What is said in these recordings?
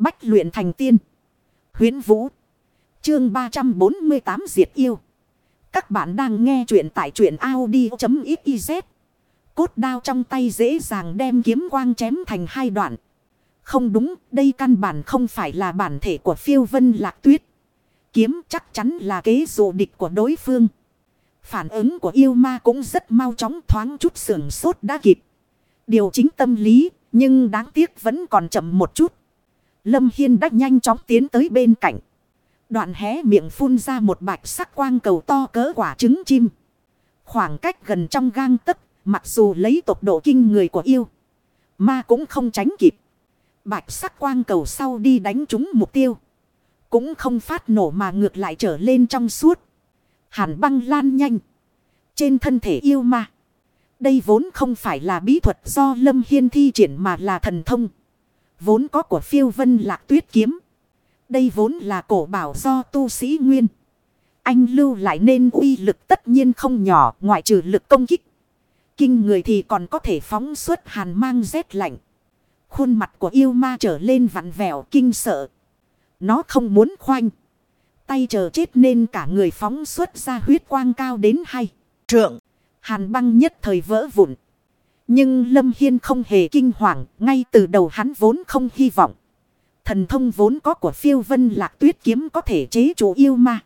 Bách luyện thành tiên. Huyến Vũ. Chương 348 Diệt Yêu. Các bạn đang nghe truyện tại truyện Audi.xyz. Cốt đao trong tay dễ dàng đem kiếm quang chém thành hai đoạn. Không đúng, đây căn bản không phải là bản thể của phiêu vân lạc tuyết. Kiếm chắc chắn là kế dụ địch của đối phương. Phản ứng của yêu ma cũng rất mau chóng thoáng chút sườn sốt đã kịp. Điều chính tâm lý, nhưng đáng tiếc vẫn còn chậm một chút. Lâm Hiên đã nhanh chóng tiến tới bên cạnh. Đoạn hé miệng phun ra một bạch sắc quang cầu to cỡ quả trứng chim. Khoảng cách gần trong gang tấc, mặc dù lấy tốc độ kinh người của yêu. Ma cũng không tránh kịp. Bạch sắc quang cầu sau đi đánh trúng mục tiêu. Cũng không phát nổ mà ngược lại trở lên trong suốt. Hàn băng lan nhanh. Trên thân thể yêu ma. Đây vốn không phải là bí thuật do Lâm Hiên thi triển mà là thần thông. Vốn có của phiêu vân lạc tuyết kiếm. Đây vốn là cổ bảo do tu sĩ nguyên. Anh lưu lại nên uy lực tất nhiên không nhỏ, ngoại trừ lực công kích. Kinh người thì còn có thể phóng xuất hàn mang rét lạnh. Khuôn mặt của yêu ma trở lên vặn vẹo kinh sợ. Nó không muốn khoanh. Tay chờ chết nên cả người phóng xuất ra huyết quang cao đến hay. Trượng. Hàn băng nhất thời vỡ vụn. Nhưng Lâm Hiên không hề kinh hoàng. Ngay từ đầu hắn vốn không hy vọng. Thần thông vốn có của phiêu vân lạc tuyết kiếm có thể chế chủ yêu ma.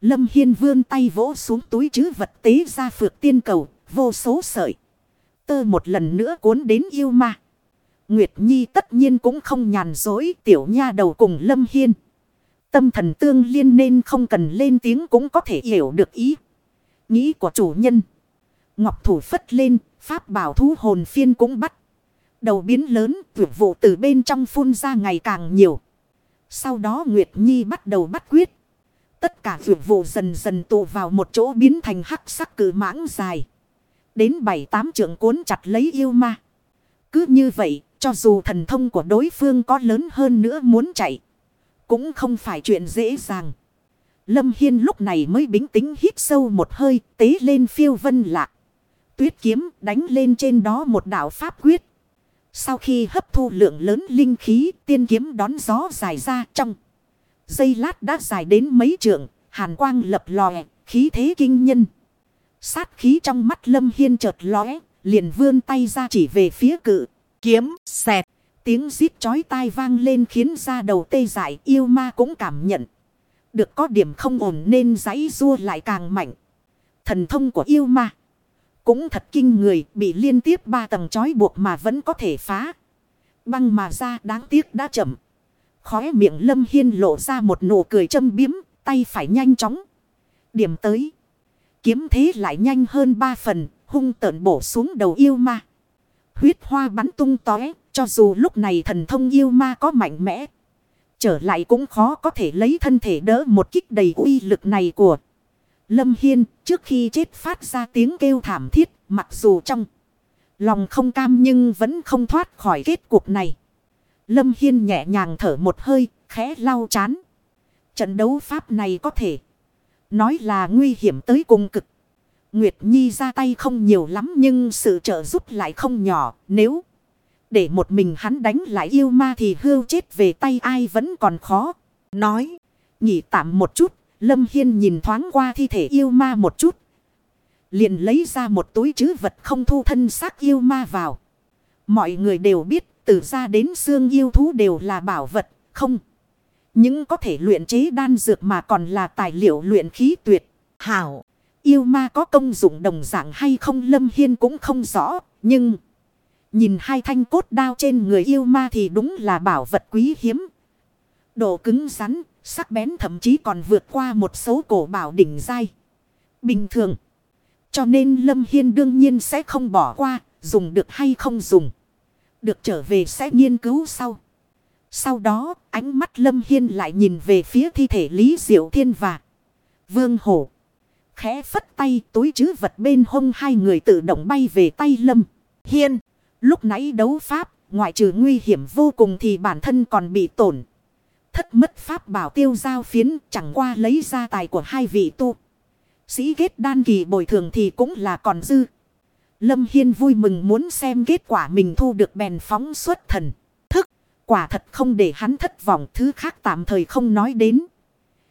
Lâm Hiên vươn tay vỗ xuống túi chứ vật tế ra phược tiên cầu. Vô số sợi. Tơ một lần nữa cuốn đến yêu ma. Nguyệt Nhi tất nhiên cũng không nhàn dối tiểu nha đầu cùng Lâm Hiên. Tâm thần tương liên nên không cần lên tiếng cũng có thể hiểu được ý. Nghĩ của chủ nhân. Ngọc thủ phất lên, pháp bảo thú hồn phiên cũng bắt. Đầu biến lớn, vượt vụ từ bên trong phun ra ngày càng nhiều. Sau đó Nguyệt Nhi bắt đầu bắt quyết. Tất cả vượt vụ dần dần tụ vào một chỗ biến thành hắc sắc cử mãng dài. Đến bảy tám trưởng cuốn chặt lấy yêu ma. Cứ như vậy, cho dù thần thông của đối phương có lớn hơn nữa muốn chạy. Cũng không phải chuyện dễ dàng. Lâm Hiên lúc này mới bính tính hít sâu một hơi tế lên phiêu vân lạc. Tuyết kiếm đánh lên trên đó một đạo pháp quyết. Sau khi hấp thu lượng lớn linh khí tiên kiếm đón gió dài ra trong. Dây lát đã dài đến mấy trượng. Hàn quang lập lòe khí thế kinh nhân. Sát khí trong mắt Lâm Hiên chợt lóe liền vươn tay ra chỉ về phía cự kiếm, xẹt. Tiếng giít chói tai vang lên khiến da đầu tê dại yêu ma cũng cảm nhận. Được có điểm không ổn nên giấy rua lại càng mạnh. Thần thông của yêu ma. Cũng thật kinh người bị liên tiếp ba tầng chói buộc mà vẫn có thể phá. Băng mà ra đáng tiếc đã chậm. Khóe miệng lâm hiên lộ ra một nụ cười châm biếm. Tay phải nhanh chóng. Điểm tới. Kiếm thế lại nhanh hơn ba phần. Hung tợn bổ xuống đầu yêu ma. Huyết hoa bắn tung tóe, cho dù lúc này thần thông yêu ma có mạnh mẽ. Trở lại cũng khó có thể lấy thân thể đỡ một kích đầy uy lực này của Lâm Hiên trước khi chết phát ra tiếng kêu thảm thiết mặc dù trong lòng không cam nhưng vẫn không thoát khỏi kết cục này. Lâm Hiên nhẹ nhàng thở một hơi, khẽ lau chán. Trận đấu pháp này có thể nói là nguy hiểm tới cùng cực. Nguyệt Nhi ra tay không nhiều lắm nhưng sự trợ giúp lại không nhỏ. Nếu để một mình hắn đánh lại yêu ma thì hưu chết về tay ai vẫn còn khó. Nói, nghỉ tạm một chút, Lâm Hiên nhìn thoáng qua thi thể yêu ma một chút. Liền lấy ra một túi chứ vật không thu thân xác yêu ma vào. Mọi người đều biết từ ra đến xương yêu thú đều là bảo vật, không. Những có thể luyện chế đan dược mà còn là tài liệu luyện khí tuyệt. Hảo. Yêu ma có công dụng đồng dạng hay không Lâm Hiên cũng không rõ. Nhưng nhìn hai thanh cốt đao trên người yêu ma thì đúng là bảo vật quý hiếm. Độ cứng rắn, sắc bén thậm chí còn vượt qua một số cổ bảo đỉnh dai. Bình thường. Cho nên Lâm Hiên đương nhiên sẽ không bỏ qua, dùng được hay không dùng. Được trở về sẽ nghiên cứu sau. Sau đó, ánh mắt Lâm Hiên lại nhìn về phía thi thể Lý Diệu Thiên và Vương Hổ khẽ phất tay túi chứ vật bên hông hai người tự động bay về tay Lâm. Hiên, lúc nãy đấu pháp, ngoại trừ nguy hiểm vô cùng thì bản thân còn bị tổn. Thất mất pháp bảo tiêu giao phiến chẳng qua lấy ra tài của hai vị tu. Sĩ kết đan kỳ bồi thường thì cũng là còn dư. Lâm Hiên vui mừng muốn xem kết quả mình thu được bèn phóng xuất thần. Thức, Quả thật không để hắn thất vọng thứ khác tạm thời không nói đến.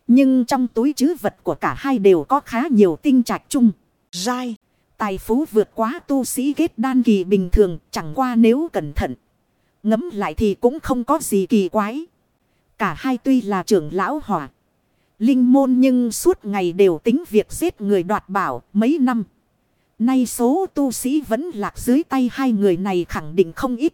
Nhưng trong túi chứ vật của cả hai đều có khá nhiều tinh trạch chung. Rai. Tài phú vượt quá tu sĩ kết đan kỳ bình thường chẳng qua nếu cẩn thận. Ngấm lại thì cũng không có gì kỳ quái. Cả hai tuy là trưởng lão hỏa. Linh môn nhưng suốt ngày đều tính việc giết người đoạt bảo mấy năm. Nay số tu sĩ vẫn lạc dưới tay hai người này khẳng định không ít.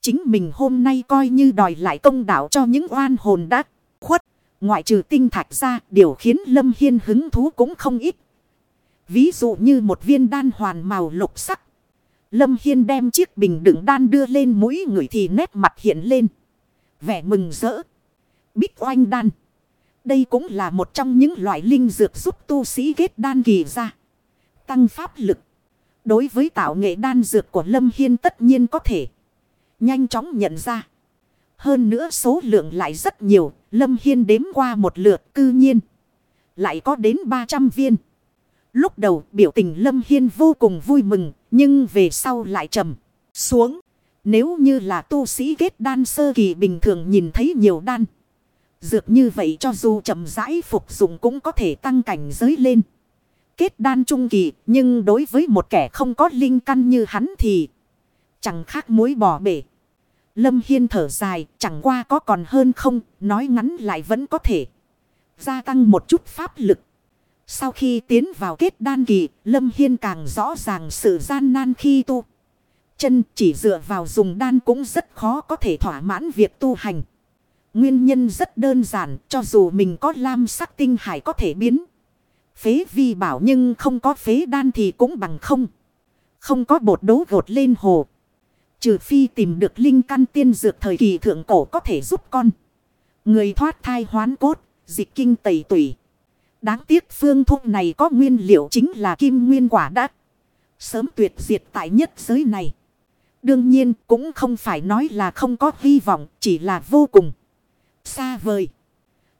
Chính mình hôm nay coi như đòi lại công đạo cho những oan hồn đã khuất. Ngoại trừ tinh thạch ra, điều khiến Lâm Hiên hứng thú cũng không ít. Ví dụ như một viên đan hoàn màu lục sắc. Lâm Hiên đem chiếc bình đựng đan đưa lên mũi người thì nét mặt hiện lên. Vẻ mừng rỡ. Bích oanh đan. Đây cũng là một trong những loại linh dược giúp tu sĩ kết đan kỳ ra. Tăng pháp lực. Đối với tạo nghệ đan dược của Lâm Hiên tất nhiên có thể. Nhanh chóng nhận ra. Hơn nữa số lượng lại rất nhiều. Lâm Hiên đếm qua một lượt, cư nhiên. Lại có đến 300 viên. Lúc đầu, biểu tình Lâm Hiên vô cùng vui mừng. Nhưng về sau lại trầm xuống. Nếu như là tu sĩ kết đan sơ kỳ bình thường nhìn thấy nhiều đan. Dược như vậy cho dù chậm rãi phục dụng cũng có thể tăng cảnh giới lên. Kết đan trung kỳ, nhưng đối với một kẻ không có linh căn như hắn thì chẳng khác muối bỏ bể. Lâm Hiên thở dài, chẳng qua có còn hơn không, nói ngắn lại vẫn có thể gia tăng một chút pháp lực. Sau khi tiến vào kết đan kỳ, Lâm Hiên càng rõ ràng sự gian nan khi tu. Chân chỉ dựa vào dùng đan cũng rất khó có thể thỏa mãn việc tu hành. Nguyên nhân rất đơn giản, cho dù mình có lam sắc tinh hải có thể biến. Phế vi bảo nhưng không có phế đan thì cũng bằng không. Không có bột đố gột lên hồ. Trừ phi tìm được linh căn tiên dược thời kỳ thượng cổ có thể giúp con. Người thoát thai hoán cốt, dịch kinh tẩy tủy. Đáng tiếc phương thuốc này có nguyên liệu chính là kim nguyên quả đã Sớm tuyệt diệt tại nhất giới này. Đương nhiên cũng không phải nói là không có hy vọng, chỉ là vô cùng. Xa vời.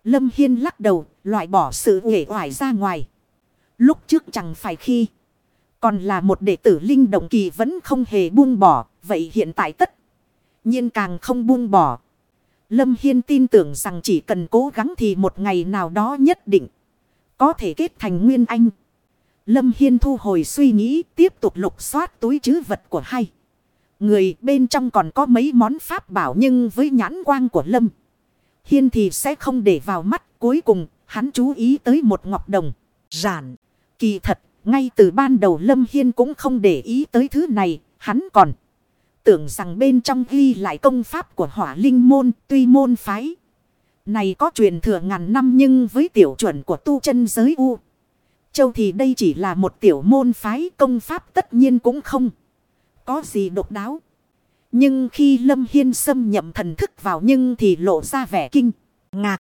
Lâm Hiên lắc đầu, loại bỏ sự nghệ hoài ra ngoài. Lúc trước chẳng phải khi. Còn là một đệ tử linh động kỳ vẫn không hề buông bỏ. Vậy hiện tại tất. nhiên càng không buông bỏ. Lâm Hiên tin tưởng rằng chỉ cần cố gắng thì một ngày nào đó nhất định. Có thể kết thành nguyên anh. Lâm Hiên thu hồi suy nghĩ tiếp tục lục soát túi chứ vật của hai. Người bên trong còn có mấy món pháp bảo nhưng với nhãn quang của Lâm. Hiên thì sẽ không để vào mắt. Cuối cùng, hắn chú ý tới một ngọc đồng. Giản. Kỳ thật, ngay từ ban đầu Lâm Hiên cũng không để ý tới thứ này. Hắn còn tưởng rằng bên trong ghi lại công pháp của hỏa linh môn, tuy môn phái. Này có truyền thừa ngàn năm nhưng với tiểu chuẩn của tu chân giới U. Châu thì đây chỉ là một tiểu môn phái công pháp tất nhiên cũng không. Có gì độc đáo. Nhưng khi Lâm Hiên xâm nhậm thần thức vào nhưng thì lộ ra vẻ kinh, ngạc.